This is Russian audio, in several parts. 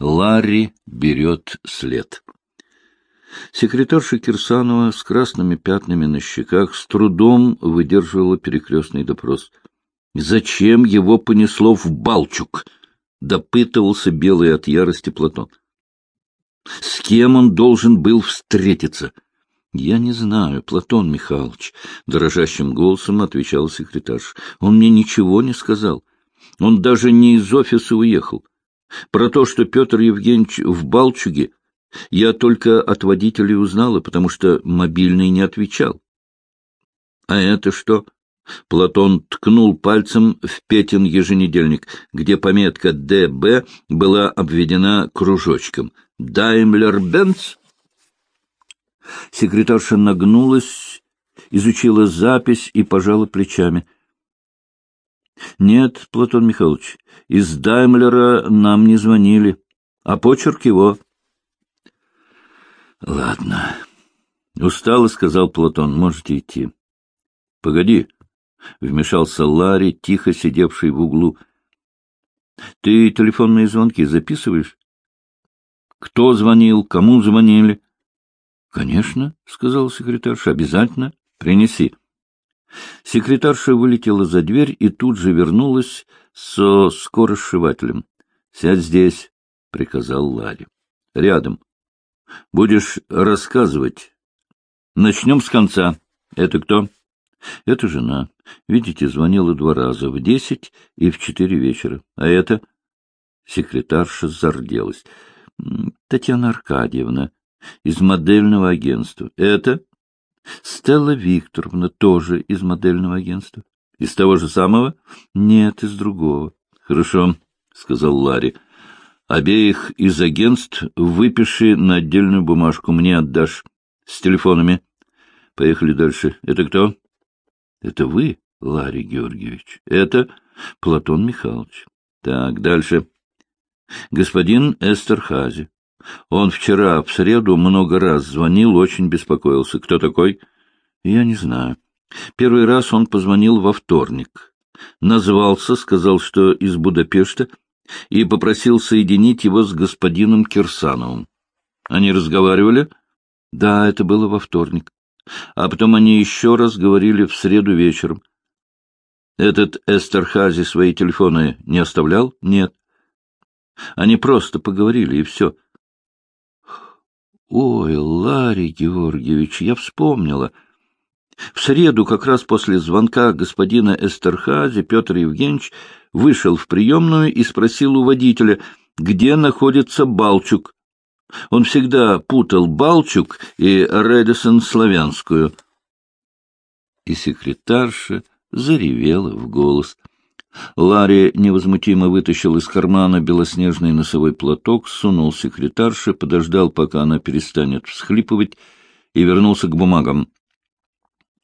Ларри берет след. Секретарша Кирсанова с красными пятнами на щеках с трудом выдерживала перекрестный допрос. «Зачем его понесло в Балчук?» — допытывался белый от ярости Платон. «С кем он должен был встретиться?» «Я не знаю, Платон Михайлович», — дрожащим голосом отвечал секретарь. «Он мне ничего не сказал. Он даже не из офиса уехал. Про то, что Петр Евгеньевич в Балчуге, я только от водителей узнала, потому что мобильный не отвечал. А это что? Платон ткнул пальцем в Петин еженедельник, где пометка «ДБ» была обведена кружочком. «Даймлер-Бенц»? Секретарша нагнулась, изучила запись и пожала плечами. — Нет, Платон Михайлович, из Даймлера нам не звонили, а почерк его. — Ладно. Устало, — сказал Платон, — можете идти. — Погоди, — вмешался Ларри, тихо сидевший в углу. — Ты телефонные звонки записываешь? — Кто звонил, кому звонили? — Конечно, — сказал секретарша, — обязательно. Принеси. Секретарша вылетела за дверь и тут же вернулась со скоросшивателем. — Сядь здесь, — приказал Ларри. — Рядом. Будешь рассказывать. Начнем с конца. Это кто? — Это жена. Видите, звонила два раза, в десять и в четыре вечера. А это? Секретарша зарделась. — Татьяна Аркадьевна из модельного агентства. Это? Стелла Викторовна тоже из модельного агентства. Из того же самого? Нет, из другого. Хорошо, сказал Ларри. Обеих из агентств выпиши на отдельную бумажку, мне отдашь. С телефонами. Поехали дальше. Это кто? Это вы, Ларри Георгиевич. Это Платон Михайлович. Так, дальше. Господин Эстерхази. Он вчера, в среду, много раз звонил, очень беспокоился. Кто такой? Я не знаю. Первый раз он позвонил во вторник. Назвался, сказал, что из Будапешта, и попросил соединить его с господином Кирсановым. Они разговаривали? Да, это было во вторник. А потом они еще раз говорили в среду вечером. Этот Эстерхази свои телефоны не оставлял? Нет. Они просто поговорили, и все. Ой, Ларри Георгиевич, я вспомнила. В среду, как раз после звонка господина Эстерхази, Петр Евгеньевич вышел в приемную и спросил у водителя, где находится Балчук. Он всегда путал Балчук и Редисон Славянскую. И секретарша заревела в голос — Ларри невозмутимо вытащил из кармана белоснежный носовой платок, сунул секретарше, подождал, пока она перестанет всхлипывать, и вернулся к бумагам.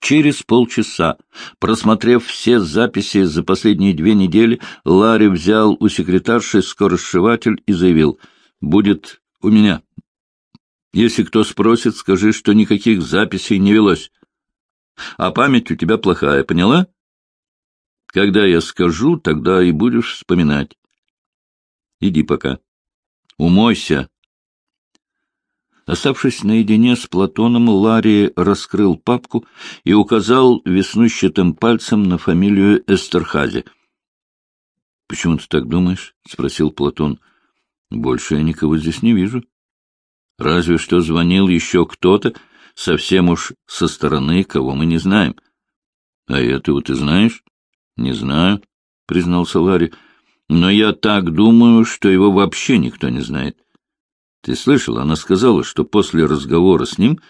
Через полчаса, просмотрев все записи за последние две недели, Ларри взял у секретарши скоросшиватель и заявил «Будет у меня. Если кто спросит, скажи, что никаких записей не велось. А память у тебя плохая, поняла?» Когда я скажу, тогда и будешь вспоминать. Иди пока. Умойся. Оставшись наедине с Платоном, Ларри раскрыл папку и указал веснущатым пальцем на фамилию Эстерхази. — Почему ты так думаешь? — спросил Платон. — Больше я никого здесь не вижу. Разве что звонил еще кто-то, совсем уж со стороны, кого мы не знаем. — А этого ты знаешь? Не знаю, — признался Ларри, — но я так думаю, что его вообще никто не знает. Ты слышал, она сказала, что после разговора с ним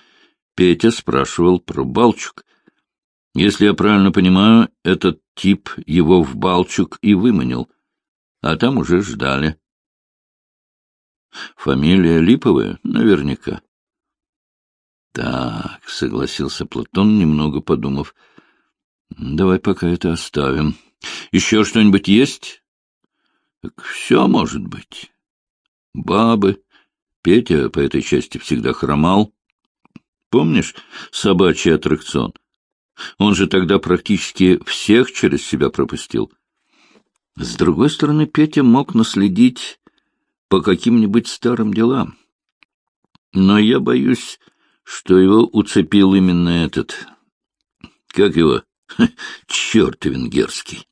Петя спрашивал про Балчук. Если я правильно понимаю, этот тип его в Балчук и выманил, а там уже ждали. Фамилия Липовая? Наверняка. Так, — согласился Платон, немного подумав, — Давай пока это оставим. Еще что-нибудь есть? Так все может быть. Бабы. Петя по этой части всегда хромал. Помнишь собачий аттракцион? Он же тогда практически всех через себя пропустил. С другой стороны, Петя мог наследить по каким-нибудь старым делам. Но я боюсь, что его уцепил именно этот... Как его? Черт венгерский.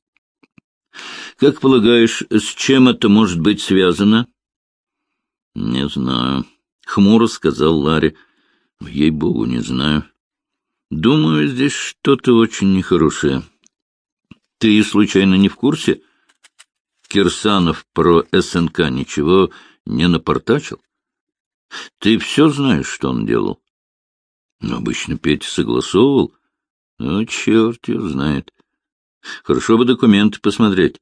Как полагаешь, с чем это может быть связано? — Не знаю. Хмуро сказал Ларри. — Ей-богу, не знаю. Думаю, здесь что-то очень нехорошее. Ты, случайно, не в курсе? Кирсанов про СНК ничего не напортачил? Ты все знаешь, что он делал? Но обычно Петя согласовывал. Ну, черт его знает. Хорошо бы документы посмотреть.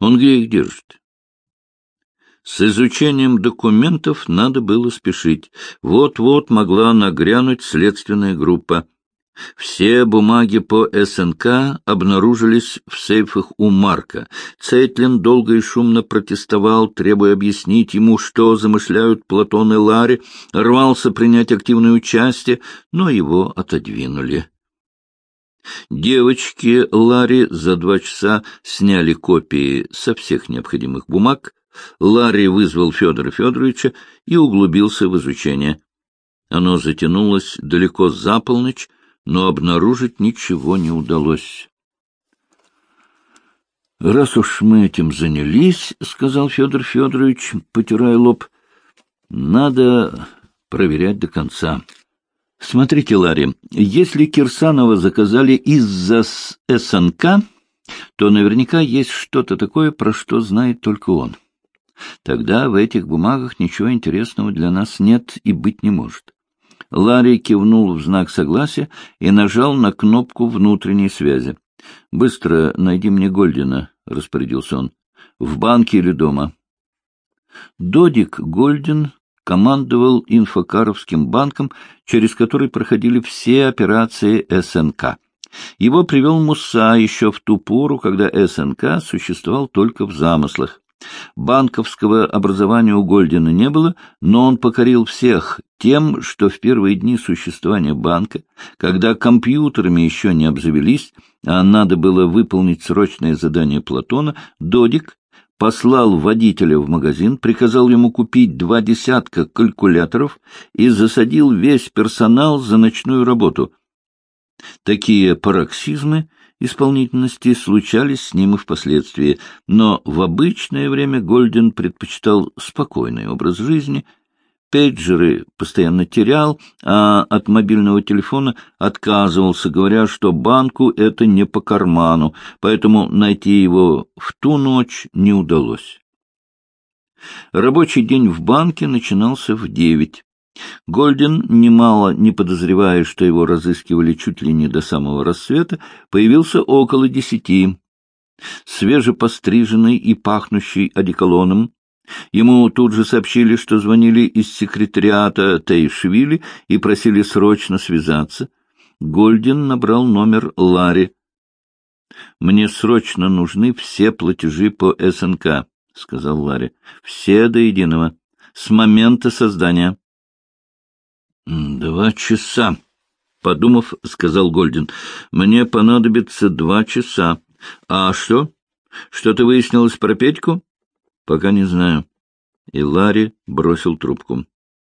Он где их держит? С изучением документов надо было спешить. Вот-вот могла нагрянуть следственная группа. Все бумаги по СНК обнаружились в сейфах у Марка. Цейтлин долго и шумно протестовал, требуя объяснить ему, что замышляют Платон и Ларри, рвался принять активное участие, но его отодвинули. Девочки Ларри за два часа сняли копии со всех необходимых бумаг. Ларри вызвал Федора Федоровича и углубился в изучение. Оно затянулось далеко за полночь, но обнаружить ничего не удалось. — Раз уж мы этим занялись, — сказал Федор Федорович, потирая лоб, — надо проверять до конца. Смотрите, Ларри, если Кирсанова заказали из-за СНК, то наверняка есть что-то такое, про что знает только он. Тогда в этих бумагах ничего интересного для нас нет и быть не может. Ларри кивнул в знак согласия и нажал на кнопку внутренней связи. — Быстро найди мне Гольдина, — распорядился он. — В банке или дома? Додик Гольдин командовал инфокаровским банком, через который проходили все операции СНК. Его привел Муса еще в ту пору, когда СНК существовал только в замыслах. Банковского образования у Гольдина не было, но он покорил всех тем, что в первые дни существования банка, когда компьютерами еще не обзавелись, а надо было выполнить срочное задание Платона, Додик послал водителя в магазин, приказал ему купить два десятка калькуляторов и засадил весь персонал за ночную работу. Такие пароксизмы исполнительности случались с ним и впоследствии, но в обычное время Гольден предпочитал спокойный образ жизни, пейджеры постоянно терял, а от мобильного телефона отказывался, говоря, что банку это не по карману, поэтому найти его в ту ночь не удалось. Рабочий день в банке начинался в девять. Гольден, немало не подозревая, что его разыскивали чуть ли не до самого рассвета, появился около десяти. Свежепостриженный и пахнущий одеколоном, ему тут же сообщили, что звонили из секретариата Тейшвили и просили срочно связаться. Гольден набрал номер Ларри. — Мне срочно нужны все платежи по СНК, — сказал Ларри. — Все до единого. С момента создания. Два часа, — подумав, сказал Гольдин. — Мне понадобится два часа. А что? Что-то выяснилось про Петьку? — Пока не знаю. И Ларри бросил трубку.